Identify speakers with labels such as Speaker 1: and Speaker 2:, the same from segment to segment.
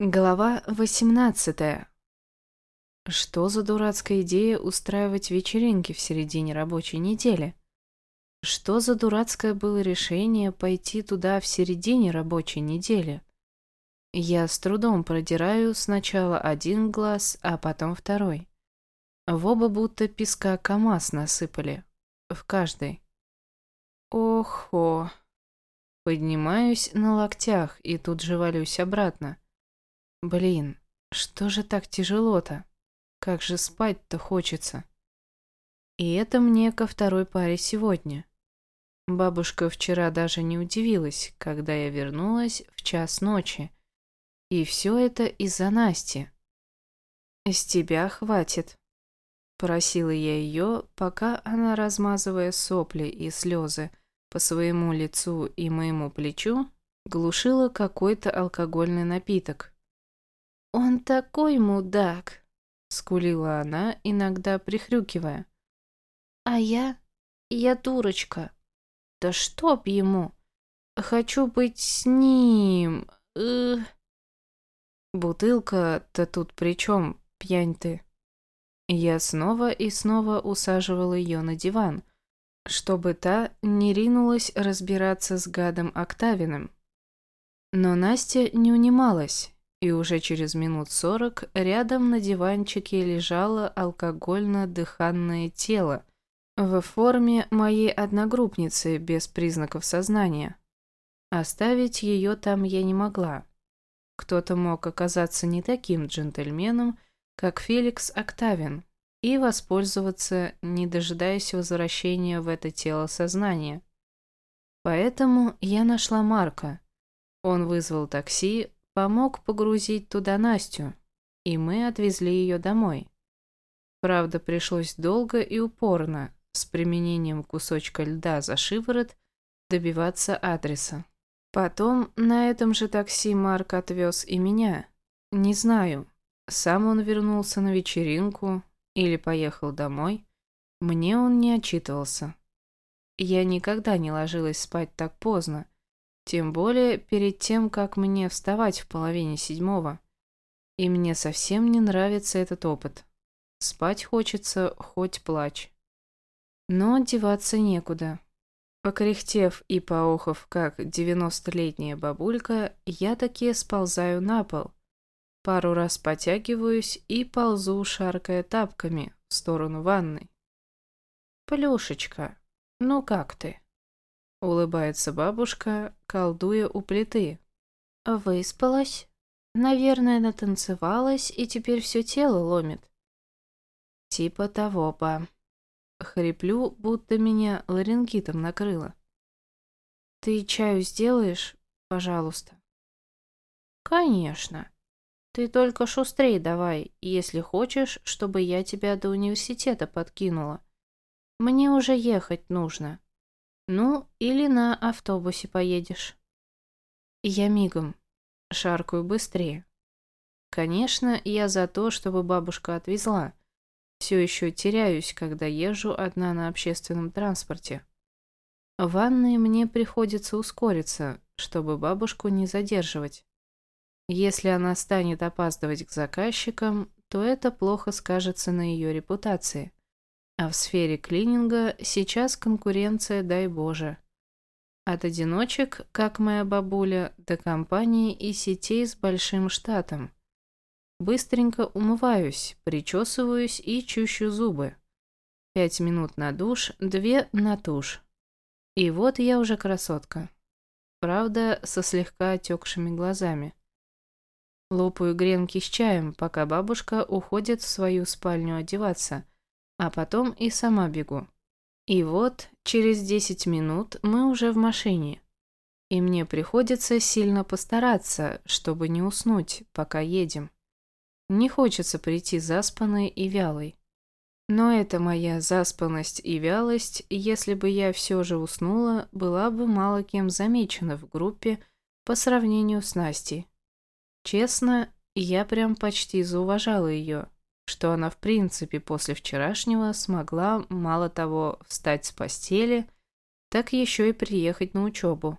Speaker 1: Глава 18. Что за дурацкая идея устраивать вечеринки в середине рабочей недели? Что за дурацкое было решение пойти туда в середине рабочей недели? Я с трудом продираю сначала один глаз, а потом второй. В оба будто песка КамАЗ насыпали. В каждый. Охо. Поднимаюсь на локтях и тут же валюсь обратно. Блин, что же так тяжело-то? Как же спать-то хочется. И это мне ко второй паре сегодня. Бабушка вчера даже не удивилась, когда я вернулась в час ночи. И все это из-за Насти. «С тебя хватит», — просила я ее, пока она, размазывая сопли и слезы по своему лицу и моему плечу, глушила какой-то алкогольный напиток. «Он такой мудак!» — скулила она, иногда прихрюкивая. «А я? Я дурочка. Да чтоб ему! Хочу быть с ним! Эх. Бутылка-то тут при чем, пьянь ты?» Я снова и снова усаживала ее на диван, чтобы та не ринулась разбираться с гадом Октавиным. Но Настя не унималась и уже через минут сорок рядом на диванчике лежало алкогольно-дыханное тело в форме моей одногруппницы без признаков сознания. Оставить ее там я не могла. Кто-то мог оказаться не таким джентльменом, как Феликс Октавин, и воспользоваться, не дожидаясь возвращения в это тело сознания. Поэтому я нашла Марка. Он вызвал такси, Помог погрузить туда Настю, и мы отвезли ее домой. Правда, пришлось долго и упорно, с применением кусочка льда за шиворот, добиваться адреса. Потом на этом же такси Марк отвез и меня. Не знаю, сам он вернулся на вечеринку или поехал домой. Мне он не отчитывался. Я никогда не ложилась спать так поздно, тем более перед тем, как мне вставать в половине седьмого. И мне совсем не нравится этот опыт. Спать хочется, хоть плачь. Но деваться некуда. Покряхтев и поохов, как девяностолетняя бабулька, я таки сползаю на пол. Пару раз потягиваюсь и ползу, шаркая тапками, в сторону ванной. «Плюшечка, ну как ты?» Улыбается бабушка, колдуя у плиты. Выспалась? Наверное, натанцевалась и теперь все тело ломит. Типа того, па. Хриплю, будто меня ларингитом накрыло. Ты чаю сделаешь, пожалуйста? Конечно. Ты только шустрей давай, если хочешь, чтобы я тебя до университета подкинула. Мне уже ехать нужно. Ну, или на автобусе поедешь. Я мигом. Шаркаю быстрее. Конечно, я за то, чтобы бабушка отвезла. Все еще теряюсь, когда езжу одна на общественном транспорте. В ванной мне приходится ускориться, чтобы бабушку не задерживать. Если она станет опаздывать к заказчикам, то это плохо скажется на ее репутации. А в сфере клининга сейчас конкуренция, дай боже. От одиночек, как моя бабуля, до компаний и сетей с большим штатом. Быстренько умываюсь, причесываюсь и чущу зубы. Пять минут на душ, две на тушь. И вот я уже красотка. Правда, со слегка отекшими глазами. Лопаю гренки с чаем, пока бабушка уходит в свою спальню одеваться – а потом и сама бегу. И вот, через 10 минут мы уже в машине. И мне приходится сильно постараться, чтобы не уснуть, пока едем. Не хочется прийти заспанной и вялой. Но эта моя заспанность и вялость, если бы я все же уснула, была бы мало кем замечена в группе по сравнению с Настей. Честно, я прям почти зауважала ее что она в принципе после вчерашнего смогла мало того встать с постели, так еще и приехать на учебу.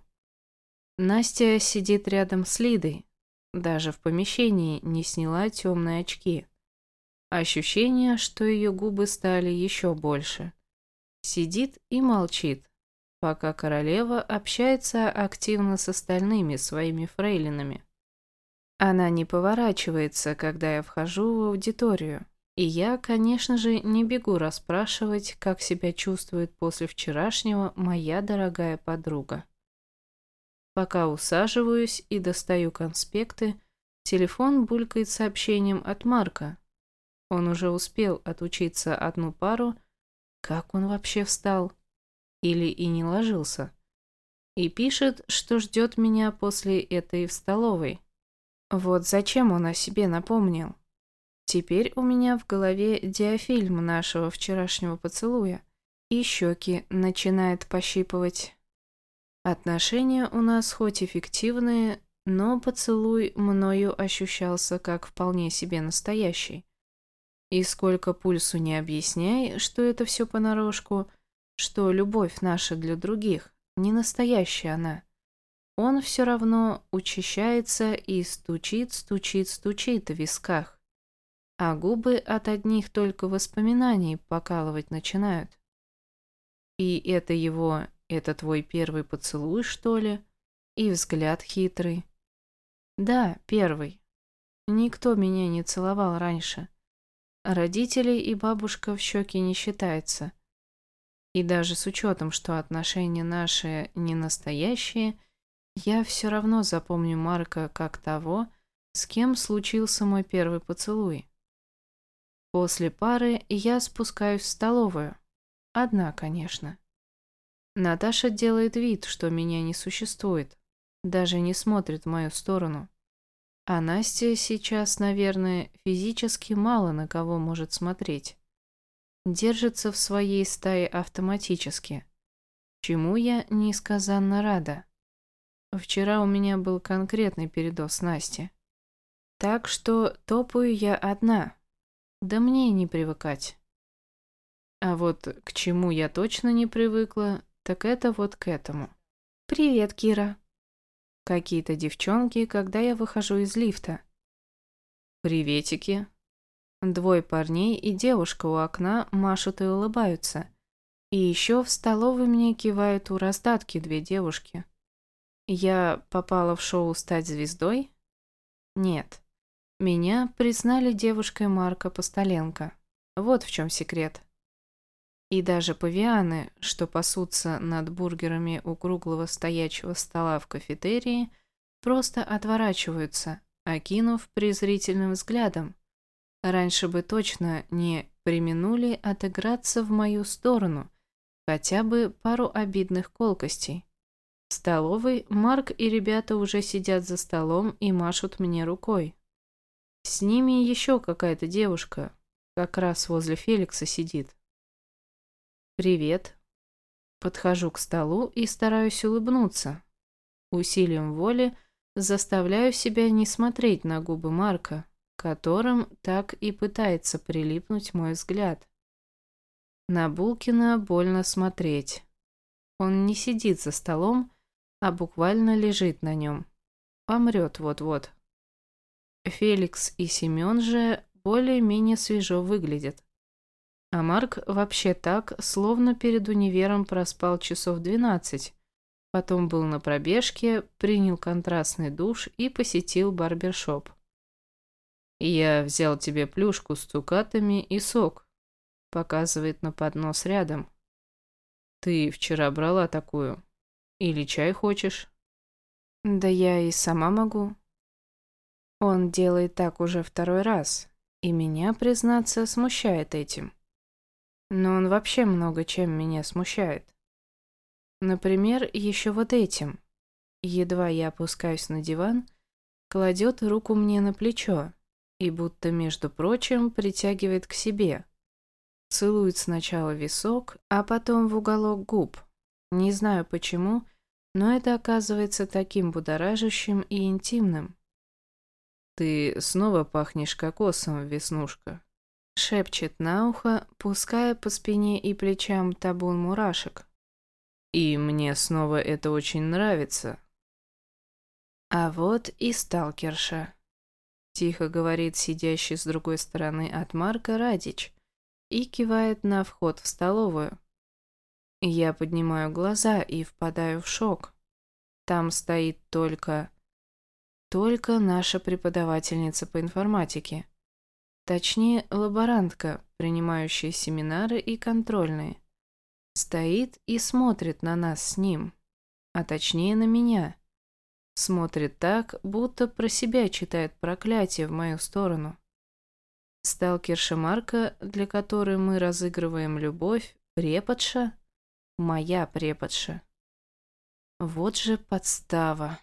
Speaker 1: Настя сидит рядом с Лидой, даже в помещении не сняла темные очки. Ощущение, что ее губы стали еще больше. Сидит и молчит, пока королева общается активно с остальными своими фрейлинами. Она не поворачивается, когда я вхожу в аудиторию. И я, конечно же, не бегу расспрашивать, как себя чувствует после вчерашнего моя дорогая подруга. Пока усаживаюсь и достаю конспекты, телефон булькает сообщением от Марка. Он уже успел отучиться одну пару. Как он вообще встал? Или и не ложился? И пишет, что ждет меня после этой в столовой. Вот зачем он о себе напомнил? Теперь у меня в голове диафильм нашего вчерашнего поцелуя, и щеки начинает пощипывать. Отношения у нас хоть эффективные, но поцелуй мною ощущался как вполне себе настоящий. И сколько пульсу не объясняй, что это все понарошку, что любовь наша для других, не настоящая она. Он все равно учащается и стучит, стучит, стучит в висках а губы от одних только воспоминаний покалывать начинают. И это его, это твой первый поцелуй, что ли? И взгляд хитрый. Да, первый. Никто меня не целовал раньше. Родители и бабушка в щеки не считается. И даже с учетом, что отношения наши не настоящие, я все равно запомню Марка как того, с кем случился мой первый поцелуй. После пары я спускаюсь в столовую. Одна, конечно. Наташа делает вид, что меня не существует. Даже не смотрит в мою сторону. А Настя сейчас, наверное, физически мало на кого может смотреть. Держится в своей стае автоматически. Чему я несказанно рада. Вчера у меня был конкретный передоз Насти. Так что топаю я одна, да мне не привыкать. А вот к чему я точно не привыкла, так это вот к этому. «Привет, Кира». Какие-то девчонки, когда я выхожу из лифта. «Приветики». Двое парней и девушка у окна машут и улыбаются. И еще в столовой мне кивают у раздатки две девушки. Я попала в шоу «Стать звездой»? Нет. Меня признали девушкой Марка Постоленко. Вот в чем секрет. И даже павианы, что пасутся над бургерами у круглого стоячего стола в кафетерии, просто отворачиваются, окинув презрительным взглядом. Раньше бы точно не применули отыграться в мою сторону, хотя бы пару обидных колкостей. Столовой Марк и ребята уже сидят за столом и машут мне рукой. С ними еще какая-то девушка, как раз возле Феликса сидит. «Привет». Подхожу к столу и стараюсь улыбнуться. Усилием воли заставляю себя не смотреть на губы Марка, которым так и пытается прилипнуть мой взгляд. На Булкина больно смотреть. Он не сидит за столом, а буквально лежит на нем. Помрет вот-вот. Феликс и Семен же более-менее свежо выглядят. А Марк вообще так, словно перед универом проспал часов 12. Потом был на пробежке, принял контрастный душ и посетил барбершоп. «Я взял тебе плюшку с цукатами и сок», — показывает на поднос рядом. «Ты вчера брала такую. Или чай хочешь?» «Да я и сама могу», он делает так уже второй раз, и меня, признаться, смущает этим. Но он вообще много чем меня смущает. Например, еще вот этим. Едва я опускаюсь на диван, кладет руку мне на плечо и будто, между прочим, притягивает к себе. Целует сначала висок, а потом в уголок губ. Не знаю почему, но это оказывается таким будоражащим и интимным. «Ты снова пахнешь кокосом, Веснушка», — шепчет на ухо, пуская по спине и плечам табун мурашек. «И мне снова это очень нравится». А вот и сталкерша. Тихо говорит сидящий с другой стороны от Марка Радич и кивает на вход в столовую. Я поднимаю глаза и впадаю в шок. Там стоит только... Только наша преподавательница по информатике. Точнее, лаборантка, принимающая семинары и контрольные. Стоит и смотрит на нас с ним. А точнее на меня. Смотрит так, будто про себя читает проклятие в мою сторону. Сталкерша Марка, для которой мы разыгрываем любовь, преподша, моя преподша. Вот же подстава.